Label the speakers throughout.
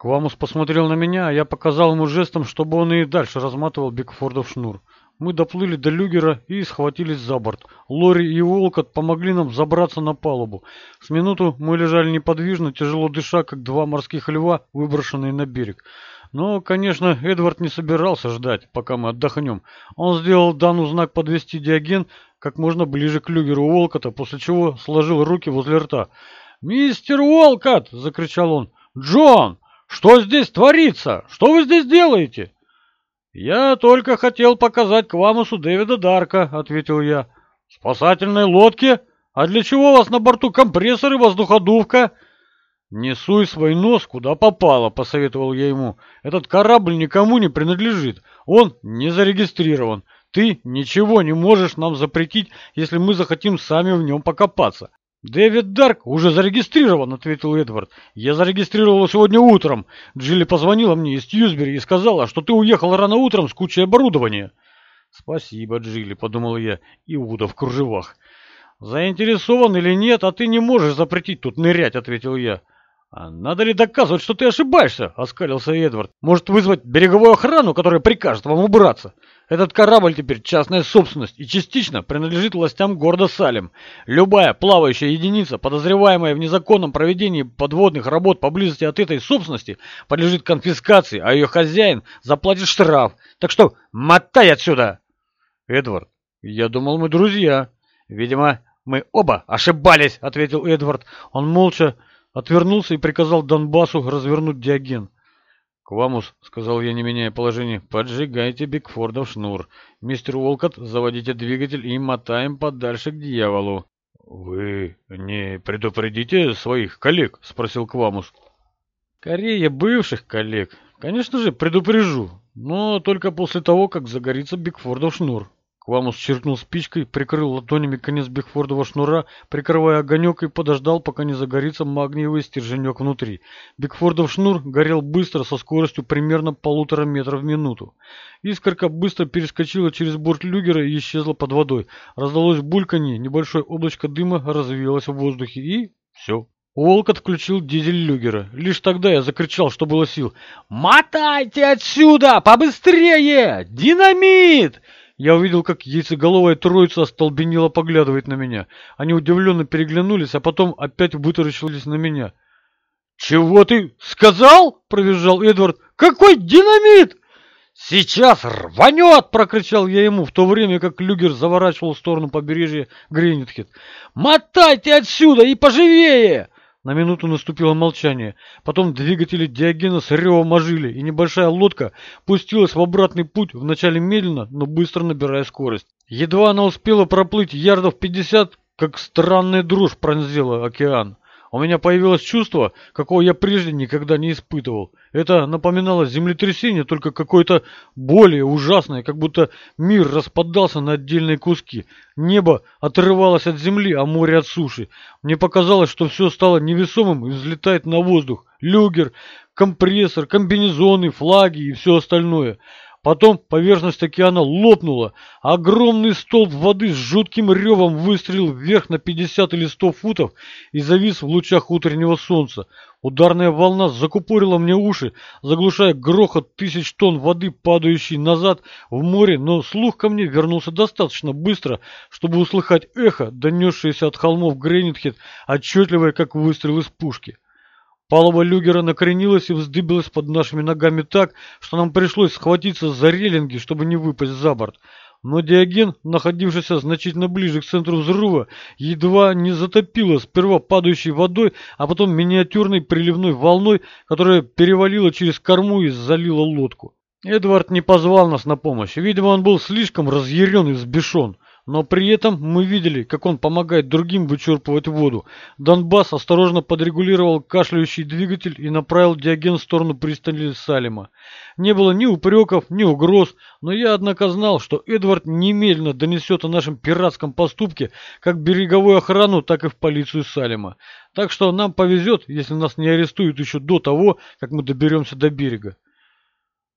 Speaker 1: Квамус посмотрел на меня, а я показал ему жестом, чтобы он и дальше разматывал Бигфордов шнур. Мы доплыли до люгера и схватились за борт. Лори и Уолкот помогли нам забраться на палубу. С минуту мы лежали неподвижно, тяжело дыша, как два морских льва, выброшенные на берег. Но, конечно, Эдвард не собирался ждать, пока мы отдохнем. Он сделал Дану знак подвести Диоген как можно ближе к люгеру Уолкота, после чего сложил руки возле рта. «Мистер Уолкот!» — закричал он. «Джон! Что здесь творится? Что вы здесь делаете?» «Я только хотел показать Квамусу Дэвида Дарка», — ответил я. «Спасательной лодке? А для чего у вас на борту компрессор и воздуходувка?» «Не суй свой нос куда попало», — посоветовал я ему. «Этот корабль никому не принадлежит. Он не зарегистрирован. Ты ничего не можешь нам запретить, если мы захотим сами в нем покопаться. «Дэвид Дарк уже зарегистрирован», — ответил Эдвард. «Я зарегистрировал его сегодня утром. Джилли позвонила мне из Тьюсбери и сказала, что ты уехал рано утром с кучей оборудования». «Спасибо, Джилли», — подумал я, — «Иуда в кружевах». «Заинтересован или нет, а ты не можешь запретить тут нырять», — ответил я. «А надо ли доказывать, что ты ошибаешься?» — оскалился Эдвард. «Может вызвать береговую охрану, которая прикажет вам убраться?» Этот корабль теперь частная собственность и частично принадлежит властям города Салем. Любая плавающая единица, подозреваемая в незаконном проведении подводных работ поблизости от этой собственности, подлежит конфискации, а ее хозяин заплатит штраф. Так что мотай отсюда! Эдвард, я думал, мы друзья. Видимо, мы оба ошибались, ответил Эдвард. Он молча отвернулся и приказал Донбассу развернуть Диоген. «Квамус», — сказал я, не меняя положение, — «поджигайте Бигфордов шнур. Мистер Уолкот, заводите двигатель и мотаем подальше к дьяволу». «Вы не предупредите своих коллег?» — спросил Квамус. «Скорее бывших коллег. Конечно же, предупрежу, но только после того, как загорится Бигфордов шнур». Квамус черкнул спичкой, прикрыл ладонями конец Бигфордова шнура, прикрывая огонек и подождал, пока не загорится магниевый стерженек внутри. Бигфордов шнур горел быстро, со скоростью примерно полутора метров в минуту. Искорка быстро перескочила через борт люгера и исчезла под водой. Раздалось бульканье, небольшое облачко дыма развеялось в воздухе и... все. Уолкот включил дизель люгера. Лишь тогда я закричал, что было сил. «Мотайте отсюда! Побыстрее! Динамит!» Я увидел, как яйцеголовая троица остолбенело поглядывает на меня. Они удивленно переглянулись, а потом опять вытаращились на меня. «Чего ты сказал?» — провизжал Эдвард. «Какой динамит?» «Сейчас рванет!» — прокричал я ему, в то время как Люгер заворачивал в сторону побережья Гринитхед. «Мотайте отсюда и поживее!» На минуту наступило молчание. Потом двигатели Диогена с ревом ожили, и небольшая лодка пустилась в обратный путь, вначале медленно, но быстро набирая скорость. Едва она успела проплыть ярдов пятьдесят, как странная дрожь пронзила океан. У меня появилось чувство, какого я прежде никогда не испытывал. Это напоминало землетрясение, только какое-то более ужасное, как будто мир распадался на отдельные куски. Небо отрывалось от земли, а море от суши. Мне показалось, что все стало невесомым и взлетает на воздух. Люгер, компрессор, комбинезоны, флаги и все остальное. Потом поверхность океана лопнула. Огромный столб воды с жутким ревом выстрелил вверх на 50 или 100 футов и завис в лучах утреннего солнца. Ударная волна закупорила мне уши, заглушая грохот тысяч тонн воды, падающей назад в море, но слух ко мне вернулся достаточно быстро, чтобы услыхать эхо, донесшееся от холмов Гренитхед, отчетливое, как выстрел из пушки. Палуба люгера накренилась и вздыбилась под нашими ногами так, что нам пришлось схватиться за релинги, чтобы не выпасть за борт. Но Диоген, находившийся значительно ближе к центру взрыва, едва не затопило сперва падающей водой, а потом миниатюрной приливной волной, которая перевалила через корму и залила лодку. Эдвард не позвал нас на помощь. Видимо, он был слишком разъярен и взбешен. Но при этом мы видели, как он помогает другим вычерпывать воду. Донбасс осторожно подрегулировал кашляющий двигатель и направил Диоген в сторону пристани Салима. Не было ни упреков, ни угроз, но я, однако, знал, что Эдвард немедленно донесет о нашем пиратском поступке как береговую охрану, так и в полицию Салима. Так что нам повезет, если нас не арестуют еще до того, как мы доберемся до берега.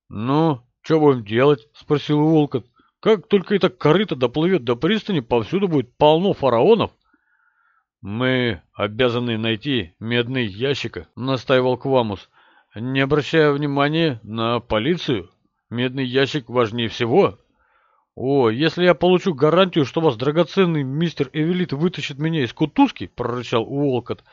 Speaker 1: «Ну, что будем делать?» — спросил Волкот. Как только эта корыта доплывет до пристани, повсюду будет полно фараонов. Мы обязаны найти медный ящик, настаивал Квамус. не обращая внимания на полицию. Медный ящик важнее всего. «О, если я получу гарантию, что вас драгоценный мистер Эвелит вытащит меня из кутузки», — прорычал Уолкот.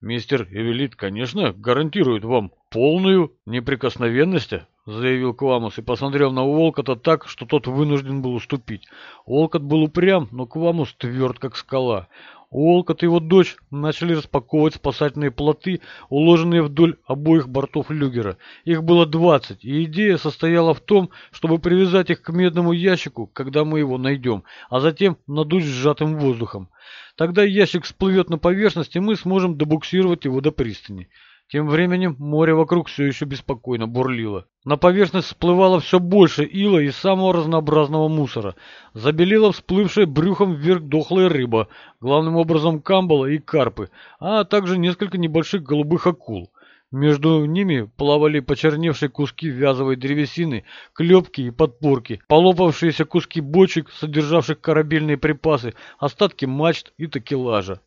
Speaker 1: «Мистер Эвелит, конечно, гарантирует вам полную неприкосновенность», — заявил Квамус и посмотрел на Уолкота так, что тот вынужден был уступить. Уолкот был упрям, но Квамус тверд, как скала. Уолкот и его дочь начали распаковывать спасательные плоты, уложенные вдоль обоих бортов люгера. Их было двадцать, и идея состояла в том, чтобы привязать их к медному ящику, когда мы его найдем, а затем надуть сжатым воздухом. Тогда ящик всплывет на поверхность, и мы сможем добуксировать его до пристани. Тем временем море вокруг все еще беспокойно бурлило. На поверхность всплывало все больше ила и самого разнообразного мусора. Забелила всплывшая брюхом вверх дохлая рыба, главным образом камбала и карпы, а также несколько небольших голубых акул. Между ними плавали почерневшие куски вязовой древесины, клепки и подпорки, полопавшиеся куски бочек, содержавших корабельные припасы, остатки мачт и такелажа.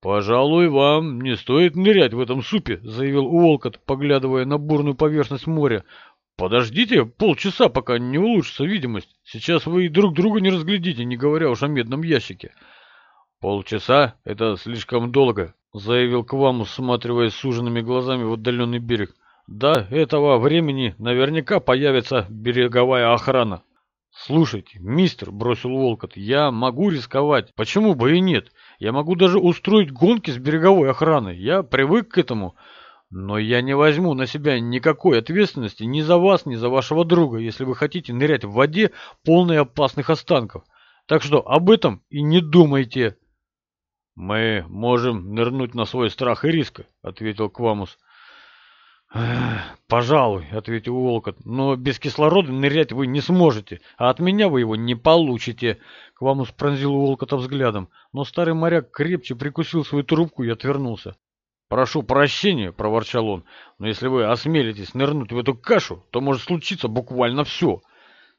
Speaker 1: «Пожалуй, вам не стоит нырять в этом супе», — заявил Уолкот, поглядывая на бурную поверхность моря. «Подождите полчаса, пока не улучшится видимость. Сейчас вы друг друга не разглядите, не говоря уж о медном ящике». «Полчаса — это слишком долго», — заявил Квам, всматриваясь суженными глазами в отдаленный берег. «До этого времени наверняка появится береговая охрана». «Слушайте, мистер», — бросил Волкот, — «я могу рисковать. Почему бы и нет? Я могу даже устроить гонки с береговой охраной. Я привык к этому. Но я не возьму на себя никакой ответственности ни за вас, ни за вашего друга, если вы хотите нырять в воде, полной опасных останков. Так что об этом и не думайте». «Мы можем нырнуть на свой страх и риск», — ответил Квамус. «Пожалуй», — ответил Уолкот, — «но без кислорода нырять вы не сможете, а от меня вы его не получите». Квамус пронзил Уолкота взглядом, но старый моряк крепче прикусил свою трубку и отвернулся. «Прошу прощения», — проворчал он, — «но если вы осмелитесь нырнуть в эту кашу, то может случиться буквально все».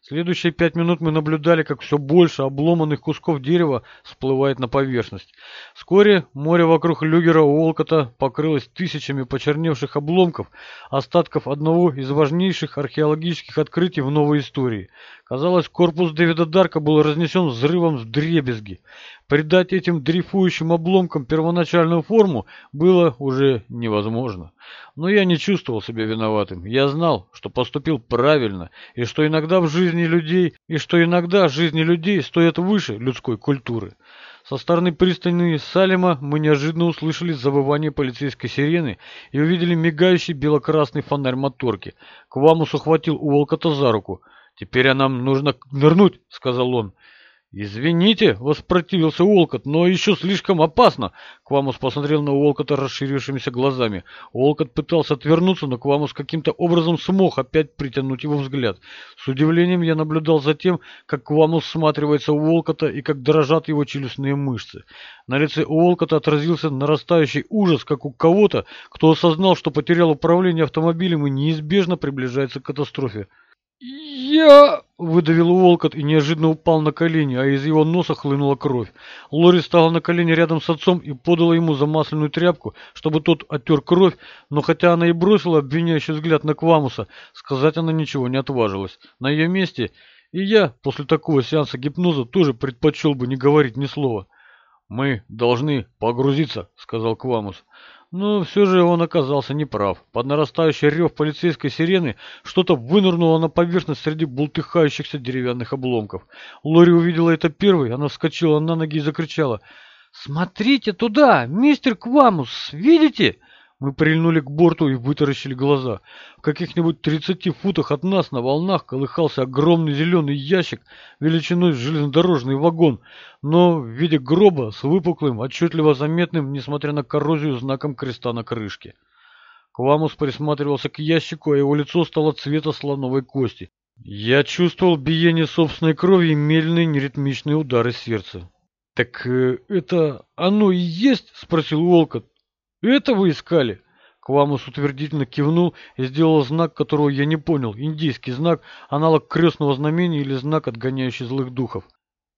Speaker 1: Следующие пять минут мы наблюдали, как все больше обломанных кусков дерева всплывает на поверхность. Вскоре море вокруг люгера Уолкота покрылось тысячами почерневших обломков, остатков одного из важнейших археологических открытий в новой истории. Казалось, корпус Дэвида Дарка был разнесен взрывом в дребезги. Придать этим дрейфующим обломкам первоначальную форму было уже невозможно. Но я не чувствовал себя виноватым. Я знал, что поступил правильно, и что иногда в жизни людей, и что иногда жизни людей стоят выше людской культуры. Со стороны пристани Салема мы неожиданно услышали завывание полицейской сирены и увидели мигающий бело-красный фонарь моторки. Квамус ухватил Уолкота за руку. «Теперь нам нужно нырнуть», — сказал он. «Извините», — воспротивился Уолкот, — «но еще слишком опасно». Квамус посмотрел на Уолкота расширившимися глазами. Уолкот пытался отвернуться, но Квамус каким-то образом смог опять притянуть его взгляд. С удивлением я наблюдал за тем, как Квамус всматривается у Уолкота и как дрожат его челюстные мышцы. На лице Уолкота отразился нарастающий ужас, как у кого-то, кто осознал, что потерял управление автомобилем и неизбежно приближается к катастрофе. «Я...» — выдавил Уолкот и неожиданно упал на колени, а из его носа хлынула кровь. Лори стала на колени рядом с отцом и подала ему замасленную тряпку, чтобы тот оттер кровь, но хотя она и бросила обвиняющий взгляд на Квамуса, сказать она ничего не отважилась. На ее месте и я после такого сеанса гипноза тоже предпочел бы не говорить ни слова. «Мы должны погрузиться», — сказал Квамус. Но все же он оказался неправ. Под нарастающий рев полицейской сирены что-то вынырнуло на поверхность среди бултыхающихся деревянных обломков. Лори увидела это первой, она вскочила на ноги и закричала. «Смотрите туда, мистер Квамус, видите?» Мы прильнули к борту и вытаращили глаза. В каких-нибудь тридцати футах от нас на волнах колыхался огромный зеленый ящик величиной с железнодорожный вагон, но в виде гроба с выпуклым, отчетливо заметным, несмотря на коррозию, знаком креста на крышке. Квамус присматривался к ящику, а его лицо стало цвета слоновой кости. Я чувствовал биение собственной крови и медленные неритмичные удары сердца. «Так э, это оно и есть?» — спросил Уолкот. «Это вы искали?» Квамус утвердительно кивнул и сделал знак, которого я не понял. Индийский знак, аналог крестного знамения или знак, отгоняющий злых духов.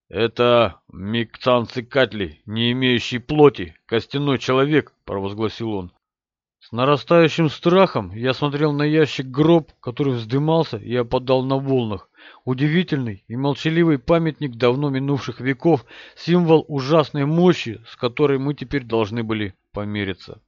Speaker 1: «Это Микцанцикатли, не имеющий плоти, костяной человек», — провозгласил он. С нарастающим страхом я смотрел на ящик-гроб, который вздымался и опадал на волнах. Удивительный и молчаливый памятник давно минувших веков, символ ужасной мощи, с которой мы теперь должны были помириться.